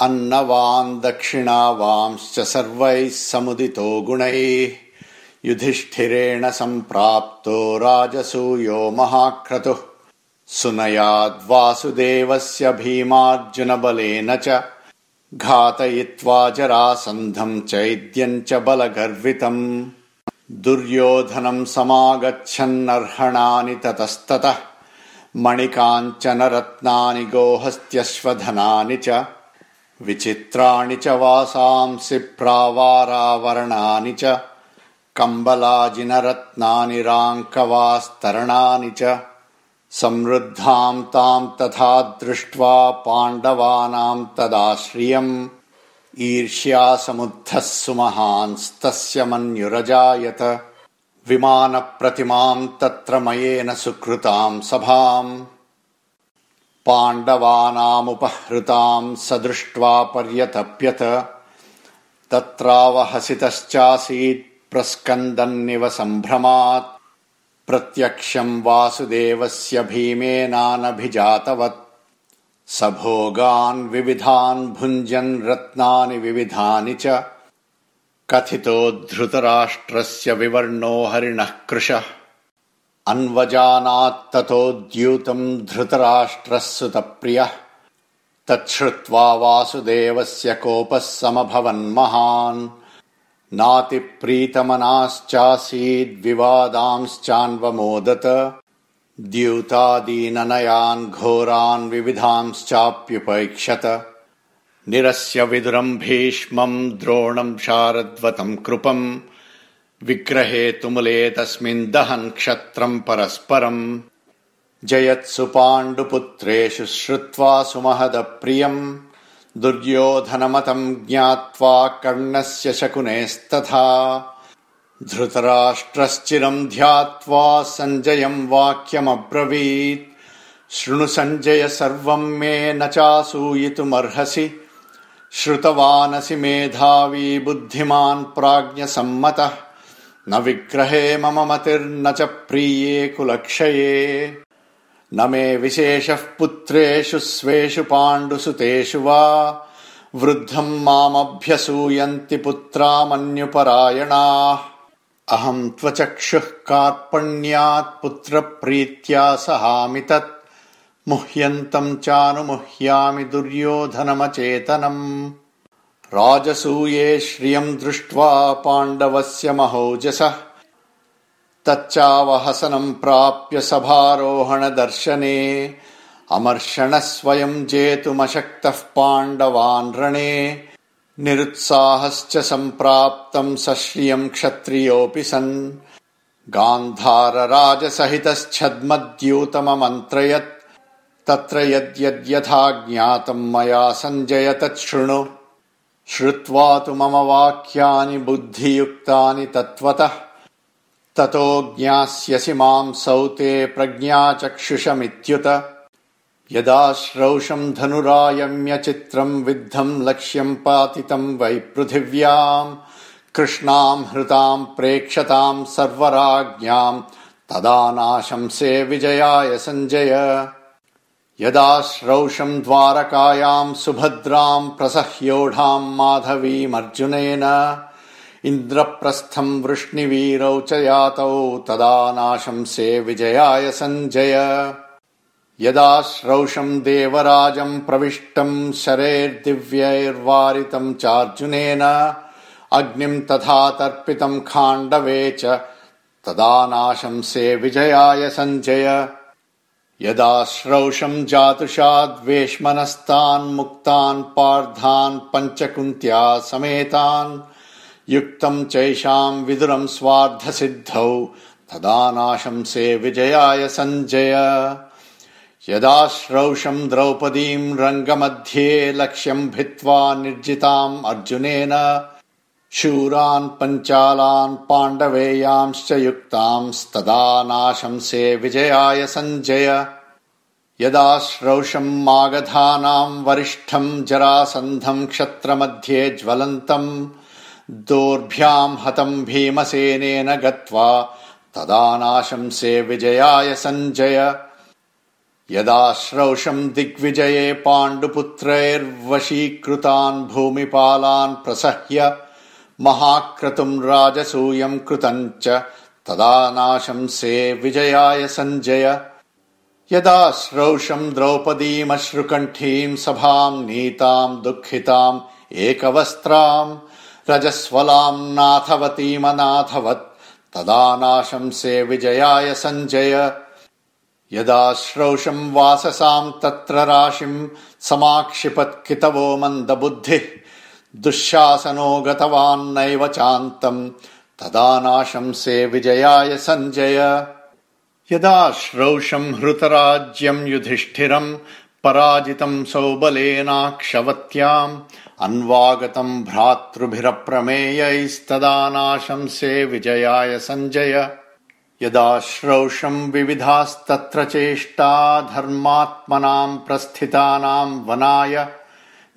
अन्नवान् दक्षिणावांश्च सर्वैः समुदितो गुणैः। युधिष्ठिरेण सम्प्राप्तो राजसूयो महाक्रतुः। सुनयाद्वासुदेवस्य भीमार्जुनबलेन च घातयित्वा जरासन्धम् चैद्यम् च बलगर्वितम्। दुर्योधनम् समागच्छन्नर्हणानि ततस्ततः। मणिकाञ्चनरत्नानि गोहस्त्यश्वधनानि च विचित्राणि च वासांसि प्रावारावरणानि च कम्बलाजिनरत्नानि राङ्कवास्तरणानि च समृद्धाम् ताम् तथा दृष्ट्वा पाण्डवानाम् तदाश्रियम्। ईर्ष्यासमुद्धः सुमहांस्तस्य मन्युरजायत। विमानप्रतिमाम् तत्र मयेन सुकृताम् सभाम् पाण्डवानामुपहृताम् स दृष्ट्वा पर्यतप्यत तत्रावहसितश्चासीत् प्रस्कन्दन्निव सम्भ्रमात् प्रत्यक्षम् वासुदेवस्य भीमेनानभिजातवत् स भोगान् विविधान् भुञ्जन् रत्नानि विविधानि च। कथितो धृतराष्ट्रस्य विवर्णो हरिणः कृशः अन्वजानात्ततोद्यूतम् धृतराष्ट्रः सुतप्रियः तच्छ्रुत्वा वासुदेवस्य कोपः समभवन्महान् नातिप्रीतमनाश्चासीद्विवादांश्चान्वमोदत द्यूतादीननयान् घोरान् विविधांश्चाप्युपैक्षत। निरस्य विदुरम् भीष्मम् द्रोणम् शारद्वतम् कृपम् विग्रहे तुमुले तस्मिन् दहन् क्षत्रम् परस्परम्। जयत्सु पाण्डुपुत्रेषु श्रुत्वा सुमहदप्रियम् दुर्योधनमतम् ज्ञात्वा कर्णस्य शकुनेस्तथा। धृतराष्ट्रश्चिरम् ध्यात्वा सञ्जयम् वाक्यमब्रवीत्। शृणु सञ्जय सर्वम् मे न चासूयितुमर्हसि श्रुतवानसि मेधावी बुद्धिमान् प्राज्ञसम्मतः न विग्रहे मम मतिर्न च प्रीये कुलक्षये। न मे विशेषः पुत्रेषु स्वेषु पाण्डुसुतेषु वा। वृद्धम् मामभ्यसूयन्ति पुत्रामन्युपरायणाः। अहम् त्वचक्षुः कार्पण्यात् पुत्रप्रीत्या सहामि तत्। मुह्यन्तम् चानुमुह्यामि दुर्योधनमचेतनम् राजसूये श्रियम् दृष्ट्वा पाण्डवस्य महौजसः। तच्चावहसनम् प्राप्य सभारोहणदर्शने अमर्षणः स्वयम् जेतुमशक्तः पाण्डवान् रणे निरुत्साहश्च सम्प्राप्तम् सश्रियम् क्षत्रियोऽपि सन्। गान्धारराजसहितश्छद्मद्यूतममन्त्रयत् तत्र यद्यद्यथा ज्ञातम् मया सञ्जय तच्छृणु श्रुत्वा तु मम वाक्यानि बुद्धियुक्तानि तत्त्वतः। ततो ज्ञास्यसि माम् सौते प्रज्ञाचक्षुषमित्युत। यदा श्रौषम् धनुरायम्यचित्रम् विद्धम् लक्ष्यम् पातितम् वै पृथिव्याम् कृष्णाम् हृताम् प्रेक्षताम् सर्वराज्ञाम् तदा नाशंसे विजयाय सञ्जय यदा श्रौषम् द्वारकायाम् सुभद्राम् प्रसह्योढाम् माधवीमर्जुनेन इन्द्रप्रस्थम् वृष्णिवीरौ च यातौ तदा नाशंसे विजयाय सञ्जय। यदा श्रौषम् देवराजम् प्रविष्टम् शरेर्दिव्यैर्वारितम् चार्जुनेन अग्निम् तथा तर्पितम् खाण्डवे च तदा नाशंसे विजयाय सञ्जय यदा श्रौषम् जातुषाद्वेश्मनस्तान् मुक्तान् पार्थान् पञ्चकुन्त्या समेतान् युक्तम् चैषाम् विदुरम् स्वार्धसिद्धौ तदा नाशंसे विजयाय सञ्जय। यदा श्रौषम् द्रौपदीम् रङ्गमध्ये लक्ष्यम् भित्त्वा निर्जिताम् अर्जुनेन शूरान् पञ्चालान् पाण्डवेयांश्च युक्तांस्तदा नाशंसे विजयाय सञ्जय यदा श्रौषम् मागधानाम् वरिष्ठम् जरासन्धम् क्षत्रमध्ये ज्वलन्तम् दोर्भ्याम् हतम् भीमसेनेन गत्वा तदा नाशंसे विजयाय सञ्जय यदा श्रौषम् दिग्विजये पाण्डुपुत्रैर्वशीकृतान् भूमिपालान् प्रसह्य महाक्रतुम् राजसूयम् कृतम् च तदा नाशंसे विजयाय सञ्जय यदा श्रौषम् द्रौपदीमश्रुकण्ठीम् सभाम् नीताम् दुःखिताम् एकवस्त्राम् रजस्वलाम् नाथवतीमनाथवत् तदा नाशंसे विजयाय सञ्जय यदा श्रौषम् वाससाम् तत्र राशिम् समाक्षिपत्कितवो मन्दबुद्धिः दुःशासनो गतवान्नैव चान्तम्। तदा नाशंसे विजयाय सञ्जय यदा श्रौषम् हृतराज्यम् युधिष्ठिरम् पराजितम् सौबलेनाक्षवत्याम् अन्वागतम् भ्रातृभिरप्रमेयैस्तदा नाशंसे विजयाय सञ्जय यदा श्रौषम् विविधास्तत्र चेष्टा धर्मात्मनाम् प्रस्थितानाम् वनाय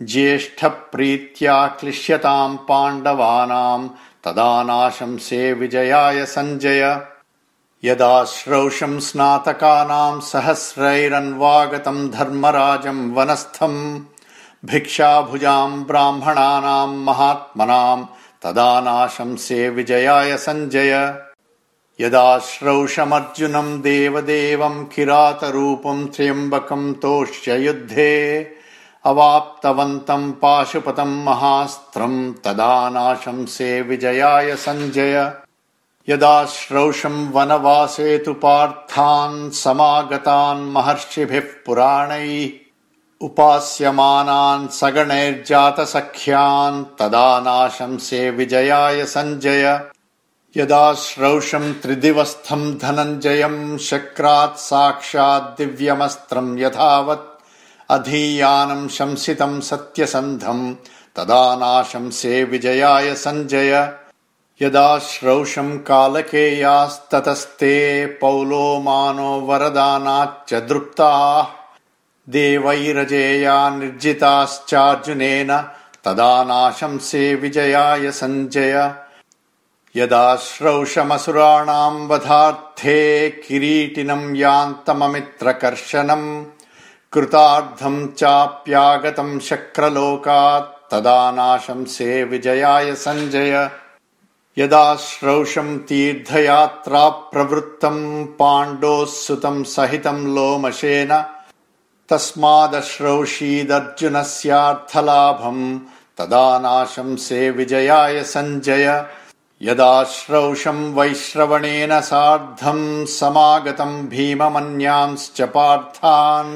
ज्येष्ठप्रीत्या क्लिश्यताम् पाण्डवानाम् तदा नाशंसे विजयाय सञ्जय यदा श्रौषम् स्नातकानाम् सहस्रैरन्वागतम् धर्मराजम् वनस्थम् भिक्षाभुजाम् ब्राह्मणानाम् महात्मनाम् तदा नाशंसे विजयाय सञ्जय यदा श्रौषमर्जुनम् देवदेवम् किरातरूपम् त्र्यम्बकम् तोष्य युद्धे अवाप्तवन्तम् पाशुपतम् महास्त्रम् तदा नाशंसे विजयाय सञ्जय यदा श्रौषम् वनवासे तु पार्थान् समागतान् महर्षिभिः पुराणैः उपास्यमानान् सगणैर्जातसख्यान् तदा नाशंसे विजयाय सञ्जय यदा श्रौषम् त्रिदिवस्थम् धनञ्जयम् शक्रात् साक्षात् दिव्यमस्त्रम् यथावत् अधीयानम् शंसितम् सत्यसन्धम् तदा नाशंसे विजयाय सञ्जय यदा श्रौषम् कालकेयास्ततस्ते पौलोमानो वरदानाच्च दृप्ताः। देवैरजेया निर्जिताश्चार्जुनेन तदा नाशंसे विजयाय सञ्जय यदा श्रौषमसुराणाम् वधार्थे किरीटिनम् यान्तममित्रकर्शनम् कृतार्धम् चाप्यागतम् शक्रलोकात् तदा नाशंसे विजयाय सञ्जय यदा श्रौषम् तीर्थयात्रा प्रवृत्तम् पाण्डोः सुतम् सहितम् लोमशेन तस्मादश्रौषीदर्जुनस्यार्थलाभम् तदा नाशंसे विजयाय सञ्जय यदा श्रौषम् वैश्रवणेन सार्धम् समागतम् भीममन्यांश्च पार्थान्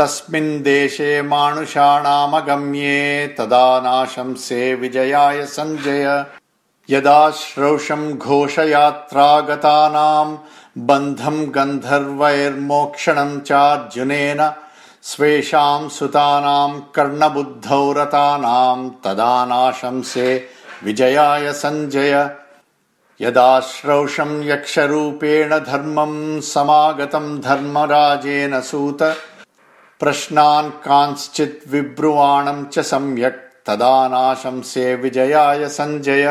तस्मिन् देशे मानुषाणामगम्ये तदा नाशंसे विजयाय सञ्जय यदा श्रौषम् घोषयात्रागतानाम् बन्धम् गन्धर्वैर्मोक्षणम् चार्जुनेन स्वेषाम् सुतानाम् कर्णबुद्धौ रतानाम् तदा नाशंसे विजयाय सञ्जय यदा श्रौषम् यक्षरूपेण धर्मम् समागतम् धर्मराजेन सूत प्रश्नान् कांश्चित् विब्रुवाणम् च सम्यक् तदा नाशंसे विजयाय सञ्जय